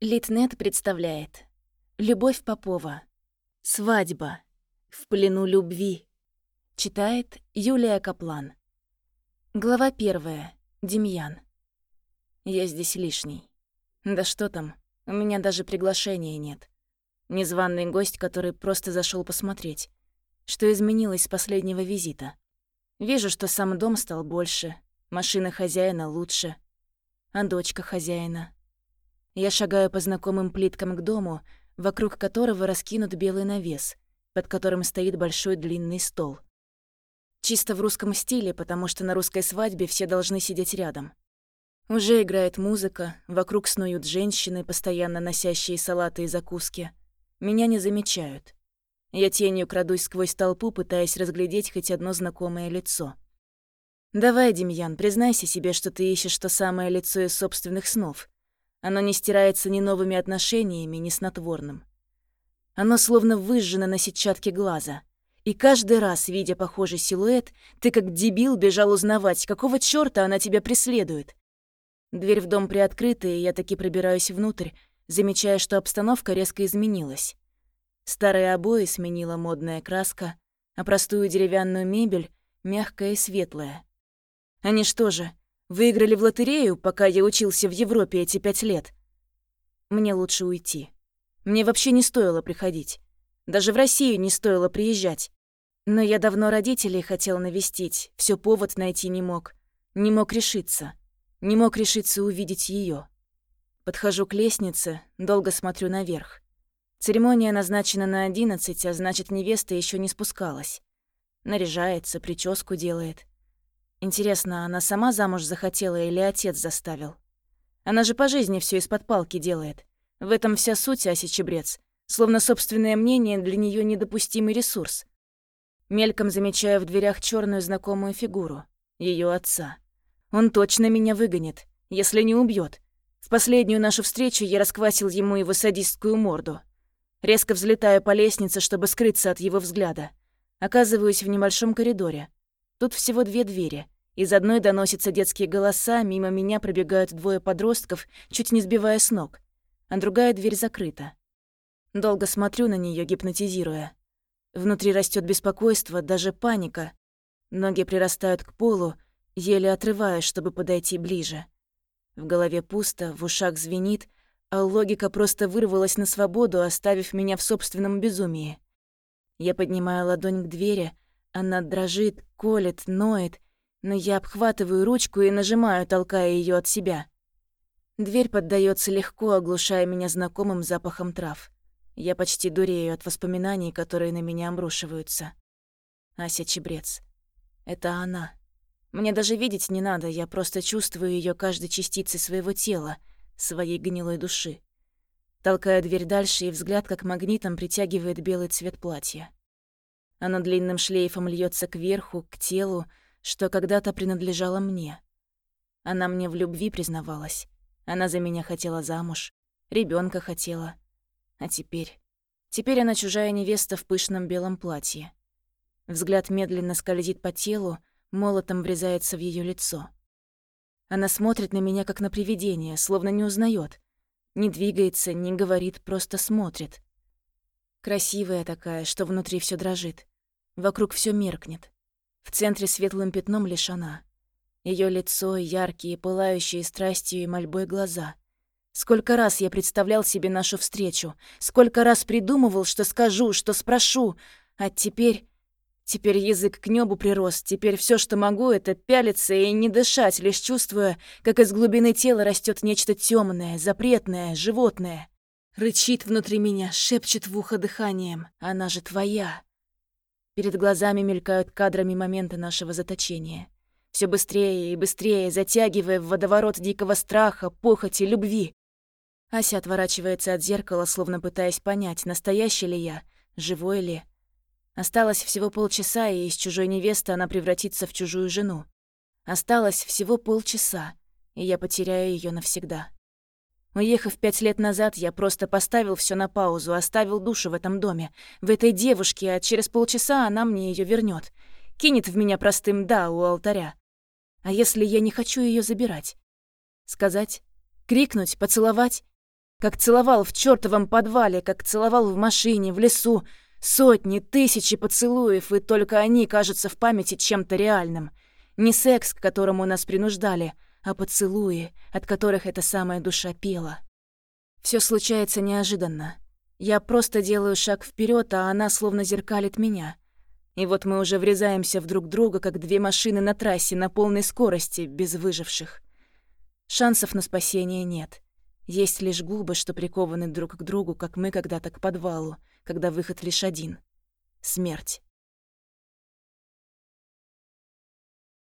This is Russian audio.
Литнет представляет Любовь Попова Свадьба В плену любви Читает Юлия Каплан Глава первая. Демьян Я здесь лишний. Да что там, у меня даже приглашения нет. Незваный гость, который просто зашел посмотреть, что изменилось с последнего визита. Вижу, что сам дом стал больше, машина хозяина лучше, а дочка хозяина — я шагаю по знакомым плиткам к дому, вокруг которого раскинут белый навес, под которым стоит большой длинный стол. Чисто в русском стиле, потому что на русской свадьбе все должны сидеть рядом. Уже играет музыка, вокруг снуют женщины, постоянно носящие салаты и закуски. Меня не замечают. Я тенью крадусь сквозь толпу, пытаясь разглядеть хоть одно знакомое лицо. «Давай, Демьян, признайся себе, что ты ищешь то самое лицо из собственных снов. Оно не стирается ни новыми отношениями, ни снотворным. Оно словно выжжено на сетчатке глаза. И каждый раз, видя похожий силуэт, ты как дебил бежал узнавать, какого чёрта она тебя преследует. Дверь в дом приоткрыта, и я таки пробираюсь внутрь, замечая, что обстановка резко изменилась. Старые обои сменила модная краска, а простую деревянную мебель — мягкая и светлая. Они что же, Выиграли в лотерею, пока я учился в Европе эти пять лет. Мне лучше уйти. Мне вообще не стоило приходить. Даже в Россию не стоило приезжать. Но я давно родителей хотел навестить, все повод найти не мог. Не мог решиться. Не мог решиться увидеть ее. Подхожу к лестнице, долго смотрю наверх. Церемония назначена на одиннадцать, а значит, невеста еще не спускалась. Наряжается, прическу делает. Интересно, она сама замуж захотела или отец заставил? Она же по жизни все из-под палки делает. В этом вся суть Аси Чебрец. Словно собственное мнение для нее недопустимый ресурс. Мельком замечаю в дверях черную знакомую фигуру. ее отца. Он точно меня выгонит, если не убьет. В последнюю нашу встречу я расквасил ему его садистскую морду. Резко взлетаю по лестнице, чтобы скрыться от его взгляда. Оказываюсь в небольшом коридоре. Тут всего две двери. Из одной доносятся детские голоса, мимо меня пробегают двое подростков, чуть не сбивая с ног, а другая дверь закрыта. Долго смотрю на нее, гипнотизируя. Внутри растет беспокойство, даже паника. Ноги прирастают к полу, еле отрываясь, чтобы подойти ближе. В голове пусто, в ушах звенит, а логика просто вырвалась на свободу, оставив меня в собственном безумии. Я поднимаю ладонь к двери, она дрожит, колет, ноет, но я обхватываю ручку и нажимаю, толкая ее от себя. Дверь поддается легко, оглушая меня знакомым запахом трав. Я почти дурею от воспоминаний, которые на меня обрушиваются. Ася Чебрец. Это она. Мне даже видеть не надо, я просто чувствую ее каждой частицей своего тела, своей гнилой души. Толкаю дверь дальше, и взгляд как магнитом притягивает белый цвет платья. Оно длинным шлейфом льется кверху, к телу, что когда-то принадлежало мне. Она мне в любви признавалась. Она за меня хотела замуж, ребенка хотела. А теперь... Теперь она чужая невеста в пышном белом платье. Взгляд медленно скользит по телу, молотом врезается в ее лицо. Она смотрит на меня, как на привидение, словно не узнает, Не двигается, не говорит, просто смотрит. Красивая такая, что внутри все дрожит. Вокруг все меркнет. В центре светлым пятном лишь она. Ее лицо, яркие, пылающие страстью и мольбой глаза. Сколько раз я представлял себе нашу встречу, сколько раз придумывал, что скажу, что спрошу, а теперь... Теперь язык к небу прирос, теперь все, что могу, это пялиться и не дышать, лишь чувствуя, как из глубины тела растет нечто темное, запретное, животное. Рычит внутри меня, шепчет в ухо дыханием. Она же твоя. Перед глазами мелькают кадрами момента нашего заточения. Все быстрее и быстрее, затягивая в водоворот дикого страха, похоти, любви. Ася отворачивается от зеркала, словно пытаясь понять, настоящий ли я, живой ли. Осталось всего полчаса, и из чужой невесты она превратится в чужую жену. Осталось всего полчаса, и я потеряю ее навсегда. Уехав пять лет назад, я просто поставил все на паузу, оставил душу в этом доме, в этой девушке, а через полчаса она мне ее вернет, Кинет в меня простым «да» у алтаря. А если я не хочу ее забирать? Сказать? Крикнуть? Поцеловать? Как целовал в чертовом подвале, как целовал в машине, в лесу. Сотни, тысячи поцелуев, и только они кажутся в памяти чем-то реальным. Не секс, к которому нас принуждали, а поцелуи, от которых эта самая душа пела. Все случается неожиданно. Я просто делаю шаг вперед, а она словно зеркалит меня. И вот мы уже врезаемся в друг друга, как две машины на трассе на полной скорости, без выживших. Шансов на спасение нет. Есть лишь губы, что прикованы друг к другу, как мы когда-то к подвалу, когда выход лишь один — смерть.